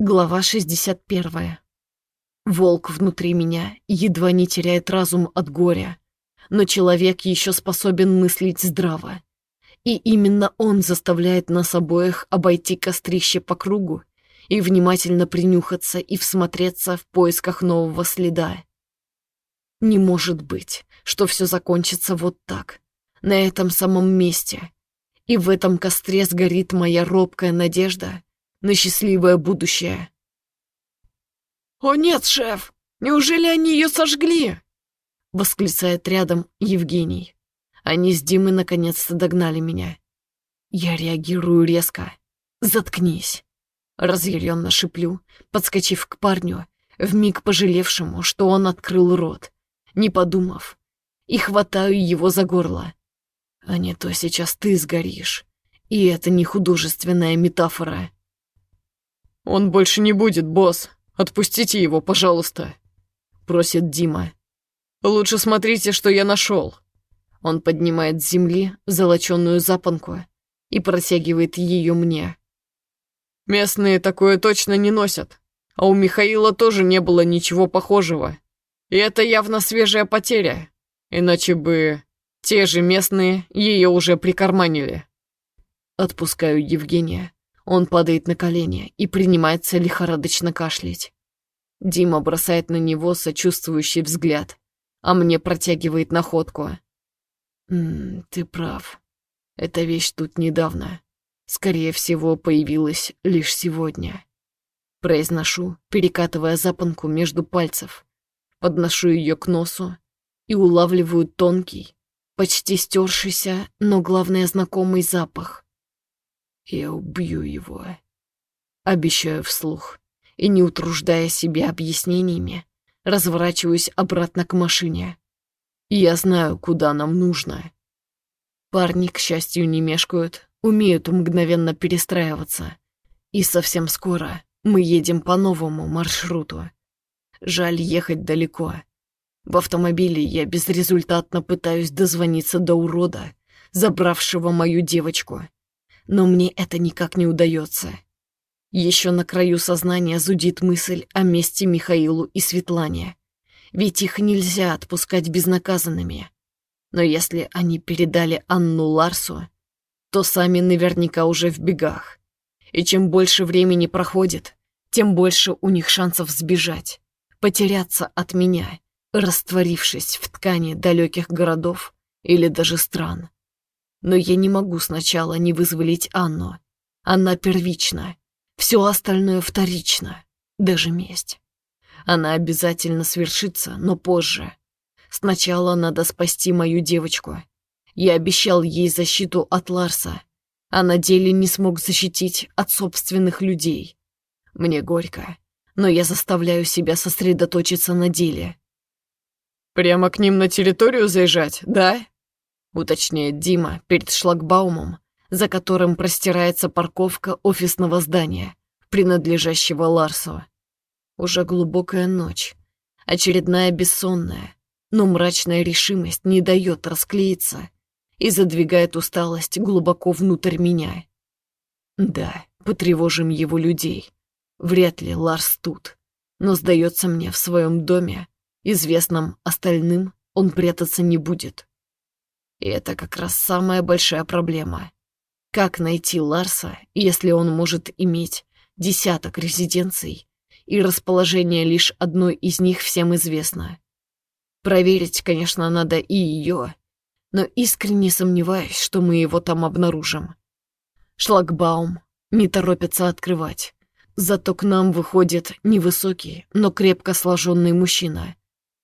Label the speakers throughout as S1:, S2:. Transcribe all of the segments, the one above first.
S1: Глава 61. Волк внутри меня едва не теряет разум от горя, но человек еще способен мыслить здраво. И именно он заставляет нас обоих обойти кострище по кругу и внимательно принюхаться и всмотреться в поисках нового следа. Не может быть, что все закончится вот так, на этом самом месте. И в этом костре сгорит моя робкая надежда на счастливое будущее.
S2: «О нет, шеф! Неужели они ее сожгли?»
S1: Восклицает рядом Евгений. Они с Димой наконец-то догнали меня. Я реагирую резко. «Заткнись!» Разъяренно шиплю, подскочив к парню, вмиг пожалевшему, что он открыл рот, не подумав, и хватаю его за горло. А не то сейчас ты сгоришь. И это не художественная метафора.
S2: «Он больше не будет, босс. Отпустите его, пожалуйста», — просит Дима. «Лучше смотрите, что я нашел».
S1: Он поднимает с земли золоченную запонку и протягивает ее мне.
S2: «Местные такое точно не носят, а у Михаила тоже не было ничего похожего. И это явно свежая потеря, иначе бы те же местные ее уже прикарманили».
S1: Отпускаю Евгения. Он падает на колени и принимается лихорадочно кашлять. Дима бросает на него сочувствующий взгляд, а мне протягивает находку. «М -м, «Ты прав. Эта вещь тут недавно. Скорее всего, появилась лишь сегодня». Произношу, перекатывая запонку между пальцев. Подношу ее к носу и улавливаю тонкий, почти стершийся, но главное знакомый запах. Я убью его. Обещаю вслух. И не утруждая себя объяснениями, разворачиваюсь обратно к машине. Я знаю, куда нам нужно. Парни, к счастью, не мешкают, умеют мгновенно перестраиваться. И совсем скоро мы едем по новому маршруту. Жаль ехать далеко. В автомобиле я безрезультатно пытаюсь дозвониться до урода, забравшего мою девочку но мне это никак не удается. Еще на краю сознания зудит мысль о месте Михаилу и Светлане. Ведь их нельзя отпускать безнаказанными. Но если они передали Анну Ларсу, то сами наверняка уже в бегах. И чем больше времени проходит, тем больше у них шансов сбежать, потеряться от меня, растворившись в ткани далеких городов или даже стран. Но я не могу сначала не вызволить Анну. Она первична. Все остальное вторично. Даже месть. Она обязательно свершится, но позже. Сначала надо спасти мою девочку. Я обещал ей защиту от Ларса, а на деле не смог защитить от собственных людей. Мне горько, но я заставляю себя сосредоточиться на деле.
S2: «Прямо к ним на территорию заезжать, да?»
S1: Уточняет Дима перед шлагбаумом, за которым простирается парковка офисного здания, принадлежащего Ларсу. Уже глубокая ночь, очередная бессонная, но мрачная решимость не дает расклеиться и задвигает усталость глубоко внутрь меня. Да, потревожим его людей. Вряд ли Ларс тут, но, сдается мне, в своем доме, известном остальным, он прятаться не будет. И это как раз самая большая проблема. Как найти Ларса, если он может иметь десяток резиденций, и расположение лишь одной из них всем известно? Проверить, конечно, надо и ее, но искренне сомневаюсь, что мы его там обнаружим. Шлагбаум не торопится открывать. Зато к нам выходит невысокий, но крепко сложенный мужчина.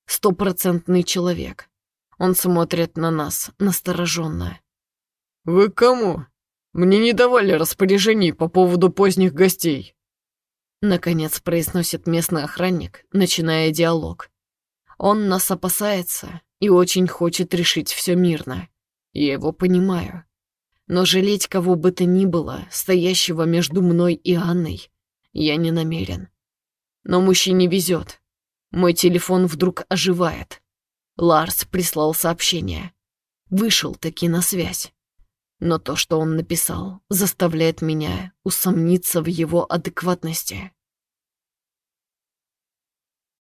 S1: Стопроцентный человек. Он смотрит на нас настороженно.
S2: «Вы кому? Мне не давали распоряжений по поводу поздних гостей».
S1: Наконец произносит местный охранник, начиная диалог. Он нас опасается и очень хочет решить все мирно. Я его понимаю. Но жалеть кого бы то ни было, стоящего между мной и Анной, я не намерен. Но мужчине везет. Мой телефон вдруг оживает. Ларс прислал сообщение. Вышел таки на связь. Но то, что он написал, заставляет меня усомниться в его адекватности.